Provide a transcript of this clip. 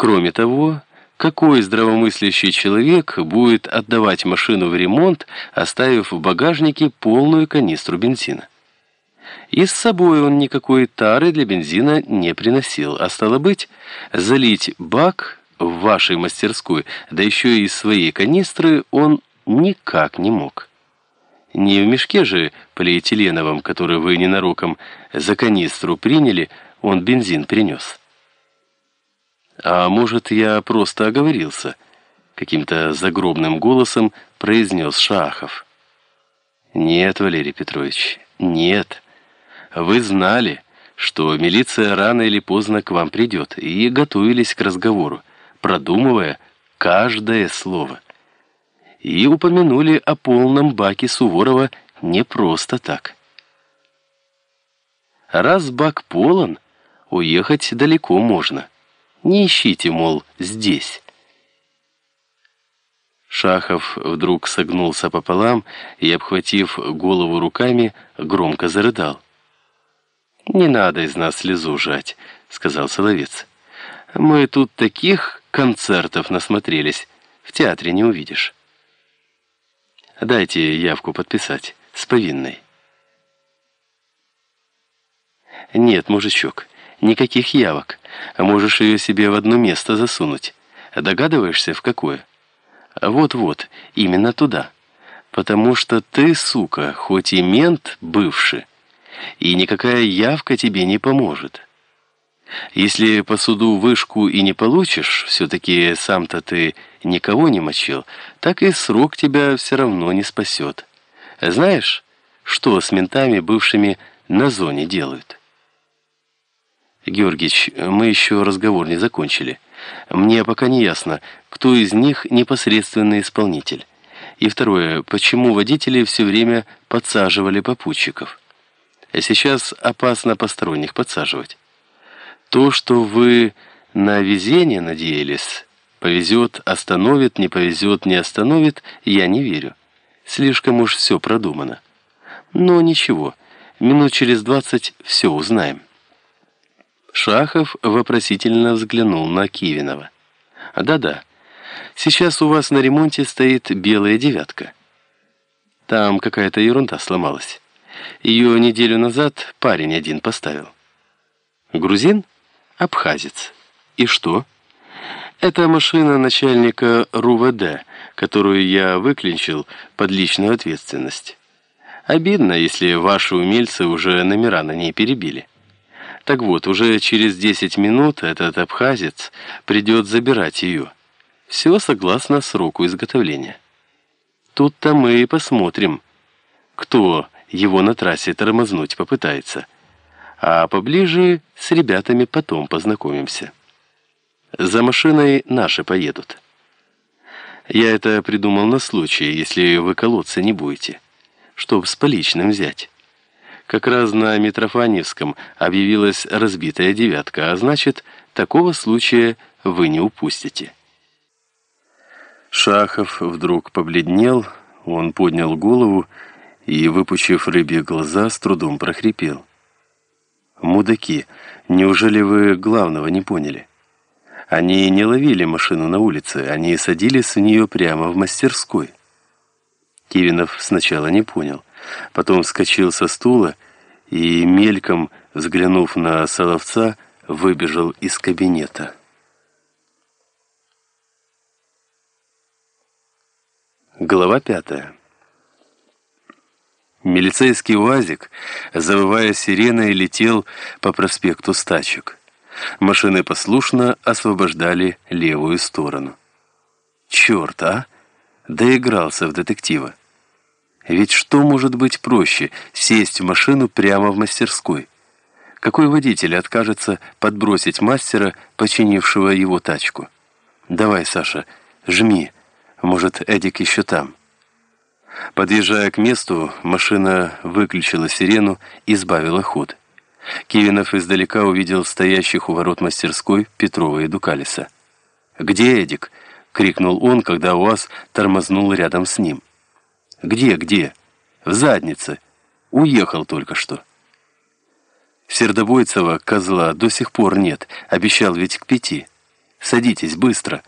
Кроме того, какой здравомыслящий человек будет отдавать машину в ремонт, оставив в багажнике полную канистру бензина? И с собой он никакой тары для бензина не приносил, а стало быть, залить бак в вашей мастерской, да еще и из своей канистры он никак не мог. Не в мешке же полиэтиленовом, который вы ненароком за канистру приняли, он бензин принес. А может, я просто оговорился? Каким-то загробным голосом произнес Шахов. Нет, Валерий Петрович, нет. Вы знали, что милиция рано или поздно к вам придет, и готовились к разговору, продумывая каждое слово. И упомянули о полном баке Суворова не просто так. Раз бак полон, уехать далеко можно. Не ищите, мол, здесь. Шахов вдруг согнулся пополам и, обхватив голову руками, громко зарыдал. «Не надо из нас слезу жать», — сказал Соловец. «Мы тут таких концертов насмотрелись, в театре не увидишь». «Дайте явку подписать, с повинной». «Нет, мужичок, никаких явок. Можешь ее себе в одно место засунуть. Догадываешься, в какое?» «Вот-вот, именно туда. Потому что ты, сука, хоть и мент бывший, и никакая явка тебе не поможет. Если по суду вышку и не получишь, все-таки сам-то ты никого не мочил, так и срок тебя все равно не спасет. Знаешь, что с ментами, бывшими на зоне, делают? Георгич, мы еще разговор не закончили. Мне пока не ясно, кто из них непосредственный исполнитель. И второе, почему водители все время подсаживали попутчиков? Сейчас опасно посторонних подсаживать. То, что вы на везение надеялись, повезет, остановит, не повезет, не остановит, я не верю. Слишком уж все продумано. Но ничего, минут через двадцать все узнаем. Шахов вопросительно взглянул на Кивинова. «Да-да, сейчас у вас на ремонте стоит белая девятка. Там какая-то ерунда сломалась». Ее неделю назад парень один поставил. Грузин? Абхазец. И что? Это машина начальника РУВД, которую я выклинчил под личную ответственность. Обидно, если ваши умельцы уже номера на ней перебили. Так вот, уже через 10 минут этот абхазец придет забирать ее. Все согласно сроку изготовления. Тут-то мы и посмотрим, кто его на трассе тормознуть попытается. А поближе с ребятами потом познакомимся. За машиной наши поедут. Я это придумал на случай, если вы колоться не будете, чтоб с поличным взять. Как раз на Митрофаневском объявилась разбитая девятка, а значит, такого случая вы не упустите. Шахов вдруг побледнел, он поднял голову и, выпучив рыбьи глаза, с трудом прохрипел. «Мудаки, неужели вы главного не поняли? Они не ловили машину на улице, они садились в нее прямо в мастерской». Кивинов сначала не понял, потом вскочил со стула и, мельком взглянув на Соловца, выбежал из кабинета. Глава пятая. Милицейский УАЗик, завывая сиреной, летел по проспекту Стачек. Машины послушно освобождали левую сторону. Черт, а! Доигрался в детектива. Ведь что может быть проще — сесть в машину прямо в мастерской? Какой водитель откажется подбросить мастера, починившего его тачку? Давай, Саша, жми. Может, Эдик еще там. Подъезжая к месту, машина выключила сирену и сбавила ход. Кивинов издалека увидел стоящих у ворот мастерской Петрова и Дукалиса. «Где Эдик?» — крикнул он, когда УАЗ тормознул рядом с ним. «Где, где?» «В заднице. Уехал только что». Сердобойцева, козла, до сих пор нет, обещал ведь к пяти. Садитесь, быстро!»